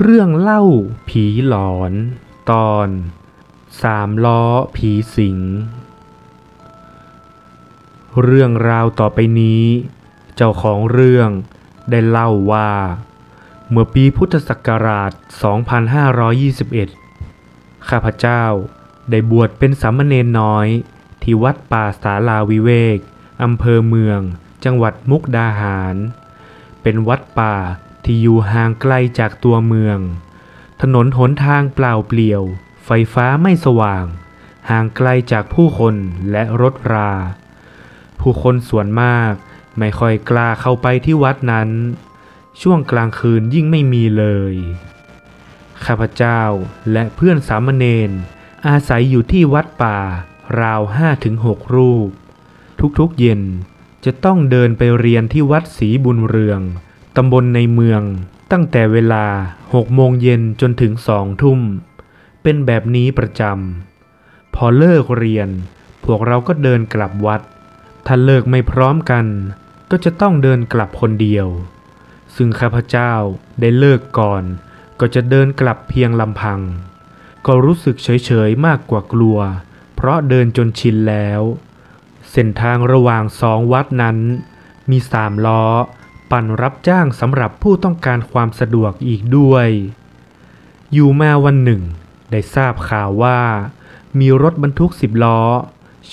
เรื่องเล่าผีหลอน ตอนสามล้อผีสิง เรื่องราวต่อไปนี้ เจ้าของเรื่องได้เล่าว่า เมื่อปีพุทธศักราช 2521 ข้าพเจ้าได้บวชเป็นสามเณรน้อย ที่วัดป่าสาลาวิเวกอำเภอเมือง จังหวัดมุกดาหาร เป็นวัดป่า ที่อยู่ห่างไกลจากตัวเมือง ถนนหนทางเปล่าเปลี่ยว ไฟฟ้าไม่สว่าง ห่างไกลจากผู้คนและรถรา ผู้คนส่วนมากไม่ค่อยกล้าเข้าไปที่วัดนั้น ช่วงกลางคืนยิ่งไม่มีเลย ข้าพเจ้าและเพื่อนสามเณรอาศัยอยู่ที่วัดป่า ราวห้าถึงหกรูป ทุกๆเย็นจะต้องเดินไปเรียนที่วัดศรีบุญเรือง ตำบลในเมือง ตั้งแต่เวลาหกโมงเย็นจนถึงสองทุ่ม เป็นแบบนี้ประจำ พอเลิกเรียน พวกเราก็เดินกลับวัด ถ้าเลิกไม่พร้อมกัน ก็จะต้องเดินกลับคนเดียว ซึ่งข้าพเจ้าได้เลิกก่อน ก็จะเดินกลับเพียงลำพัง ก็รู้สึกเฉยๆมากกว่ากลัว เพราะเดินจนชินแล้ว เส้นทางระหว่างสองวัดนั้น มีสามล้อ ปั่นรับจ้างสำหรับผู้ต้องการความสะดวกอีกด้วย อยู่มาวันหนึ่ง ได้ทราบข่าวว่า มีรถบรรทุกสิบล้อ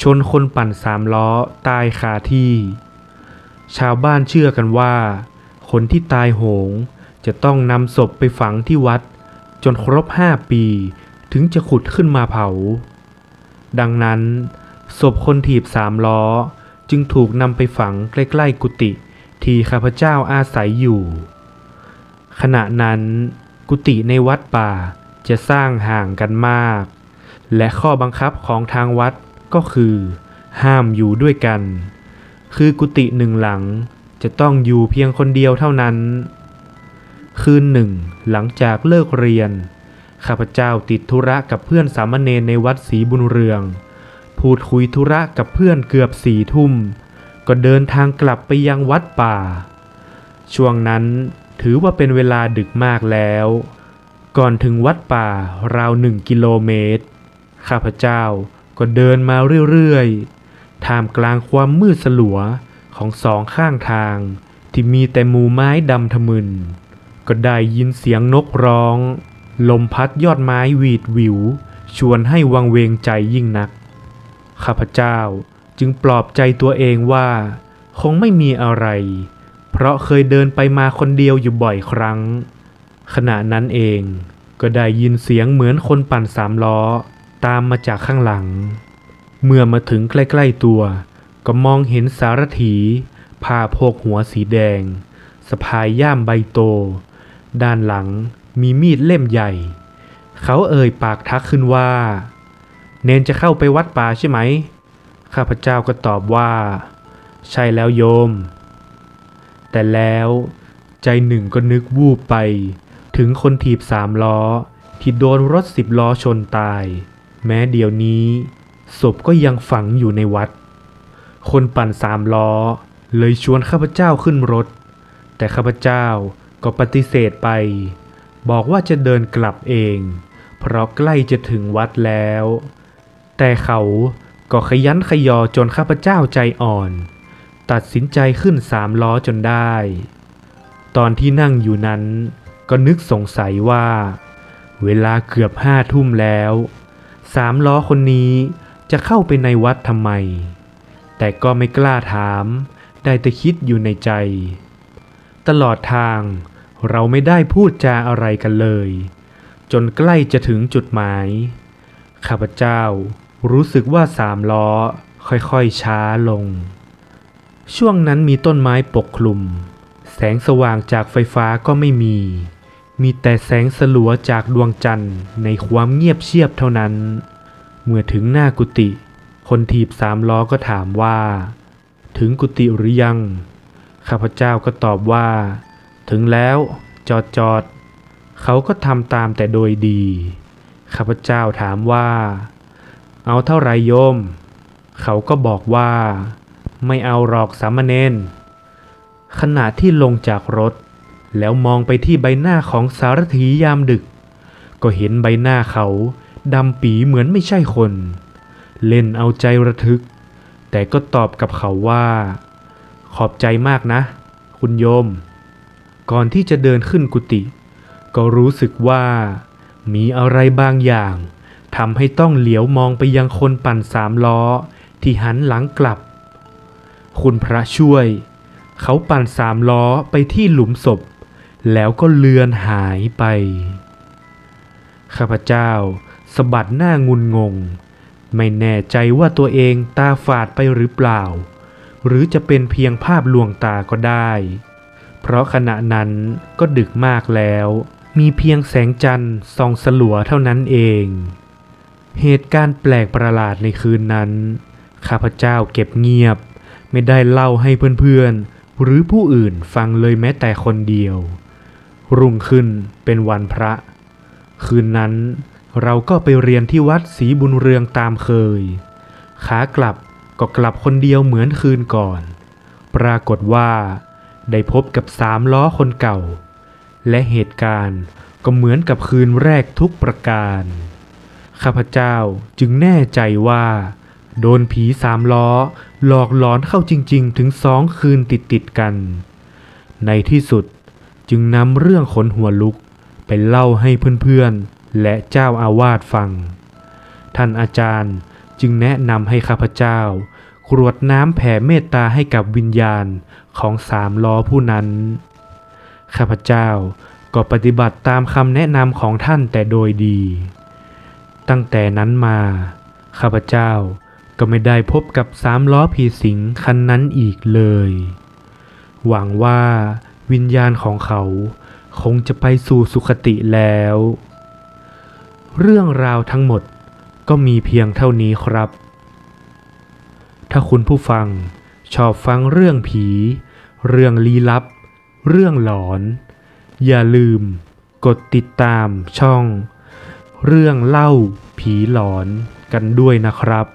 ชนคนปั่นสามล้อตายคาที่ ชาวบ้านเชื่อกันว่า คนที่ตายโหงจะต้องนำศพไปฝังที่วัด จนครบห้าปี ถึงจะขุดขึ้นมาเผา ดังนั้นศพคนถีบสามล้อจึงถูกนำไปฝังใกล้ ๆ กุฏิ ที่ข้าพเจ้าอาศัยอยู่ ขณะนั้นกุฏิในวัดป่าจะสร้างห่างกันมาก และข้อบังคับของทางวัดก็คือ ห้ามอยู่ด้วยกัน คือกุฏิหนึ่งหลังจะต้องอยู่เพียงคนเดียวเท่านั้น คืนหนึ่งหลังจากเลิกเรียน ข้าพเจ้าติดธุระกับเพื่อนสามเณรในวัดศรีบุญเรือง พูดคุยธุระกับเพื่อนเกือบสี่ทุ่ม ก็เดินทางกลับไปยังวัดป่า ช่วงนั้นถือว่าเป็นเวลาดึกมากแล้ว ก่อนถึงวัดป่าราวหนึ่งกิโลเมตร ข้าพเจ้าก็เดินมาเรื่อยๆ ท่ามกลางความมืดสลัวของสองข้างทางที่มีแต่หมู่ไม้ดำทะมึน ก็ได้ยินเสียงนกร้อง ลมพัดยอดไม้หวีดหวิว ชวนให้วังเวงใจยิ่งนัก ข้าพเจ้า จึงปลอบใจตัวเองว่า คงไม่มีอะไร เพราะเคยเดินไปมาคนเดียวอยู่บ่อยครั้ง ขณะนั้นเองก็ได้ยินเสียงเหมือนคนปั่นสามล้อ ตามมาจากข้างหลัง เมื่อมาถึงใกล้ ๆตัว ก็มองเห็นสารถีผ้าโพกหัวสีแดงสะพายย่ามใบโต ด้านหลังมีมีดเล่มใหญ่ เขาเอ่ยปากทักขึ้นว่า เนนจะเข้าไปวัดป่าใช่ไหม ข้าพเจ้าก็ตอบว่า ใช่แล้วโยม แต่แล้วใจหนึ่งก็นึกวูบไป ถึงคนถีบสามล้อ ที่โดนรถสิบล้อชนตาย แม้เดี๋ยวนี้ ศพก็ยังฝังอยู่ในวัด คนปั่นสามล้อ เลยชวนข้าพเจ้าขึ้นรถ แต่ข้าพเจ้าก็ปฏิเสธไป บอกว่าจะเดินกลับเอง เพราะใกล้จะถึงวัดแล้ว แต่เขา ก็ขยันขยอจนข้าพเจ้าใจอ่อน ตัดสินใจขึ้นสามล้อจนได้ ตอนที่นั่งอยู่นั้น ก็นึกสงสัยว่า เวลาเกือบห้าทุ่มแล้วสามล้อคนนี้จะเข้าไปในวัดทำไม แต่ก็ไม่กล้าถาม ได้แต่คิดอยู่ในใจ ตลอดทางเราไม่ได้พูดจาอะไรกันเลย จนใกล้จะถึงจุดหมาย ข้าพเจ้า รู้สึกว่าสามล้อค่อยๆช้าลง ช่วงนั้นมีต้นไม้ปกคลุม แสงสว่างจากไฟฟ้าก็ไม่มี มีแต่แสงสลัวจากดวงจันทร์ในความเงียบเชียบเท่านั้น เมื่อถึงหน้ากุฏิคนถีบสามล้อก็ถามว่า ถึงกุฏิหรือยัง ข้าพเจ้าก็ตอบว่า ถึงแล้ว จอดจอดเขาก็ทำตามแต่โดยดี ข้าพเจ้าถามว่า เอาเท่าไรโยม เขาก็บอกว่า ไม่เอาหรอกสามเณรขณะที่ลงจากรถ แล้วมองไปที่ใบหน้าของสารถียามดึก ก็เห็นใบหน้าเขาดำปีเหมือนไม่ใช่คน เล่นเอาใจระทึก แต่ก็ตอบกับเขาว่า ขอบใจมากนะ คุณโยม ก่อนที่จะเดินขึ้นกุฏิก็รู้สึกว่ามีอะไรบางอย่าง ทำให้ต้องเหลียวมองไปยังคนปั่นสามล้อ ที่หันหลังกลับ คุณพระช่วย เขาปั่นสามล้อไปที่หลุมศพ แล้วก็เลือนหายไป ข้าพเจ้าสะบัดหน้างุนงง ไม่แน่ใจว่าตัวเองตาฝาดไปหรือเปล่า หรือจะเป็นเพียงภาพลวงตาก็ได้ เพราะขณะนั้นก็ดึกมากแล้ว มีเพียงแสงจันทร์ส่องสลัวเท่านั้นเอง เหตุการณ์แปลกประหลาดในคืนนั้น ข้าพเจ้าเก็บเงียบ ไม่ได้เล่าให้เพื่อนๆ หรือผู้อื่นฟังเลยแม้แต่คนเดียว รุ่งขึ้นเป็นวันพระ คืนนั้นเราก็ไปเรียนที่วัดศรีบุญเรืองตามเคย ขากลับก็กลับคนเดียวเหมือนคืนก่อน ปรากฏว่า ได้พบกับสามล้อคนเก่า และเหตุการณ์ก็เหมือนกับคืนแรกทุกประการ ข้าพเจ้าจึงแน่ใจว่า โดนผีสามล้อ หลอกหลอนเข้าจริง ๆ ถึงสองคืนติดๆกัน ในที่สุดจึงนำเรื่องขนหัวลุกไปเล่าให้เพื่อนๆ และเจ้าอาวาสฟัง ท่านอาจารย์จึงแนะนำให้ข้าพเจ้ากรวดน้ำแผ่เมตตาให้กับวิญญาณของสามล้อผู้นั้น ข้าพเจ้าก็ปฏิบัติตามคำแนะนำของท่านแต่โดยดี ตั้งแต่นั้นมา ข้าพเจ้าก็ไม่ได้พบกับสามล้อผีสิงคันนั้นอีกเลย หวังว่าวิญญาณของเขาคงจะไปสู่สุคติแล้ว เรื่องราวทั้งหมดก็มีเพียงเท่านี้ครับ ถ้าคุณผู้ฟังชอบฟังเรื่องผี เรื่องลี้ลับ เรื่องหลอน อย่าลืมกดติดตามช่อง เรื่องเล่าผีหลอนกันด้วยนะครับ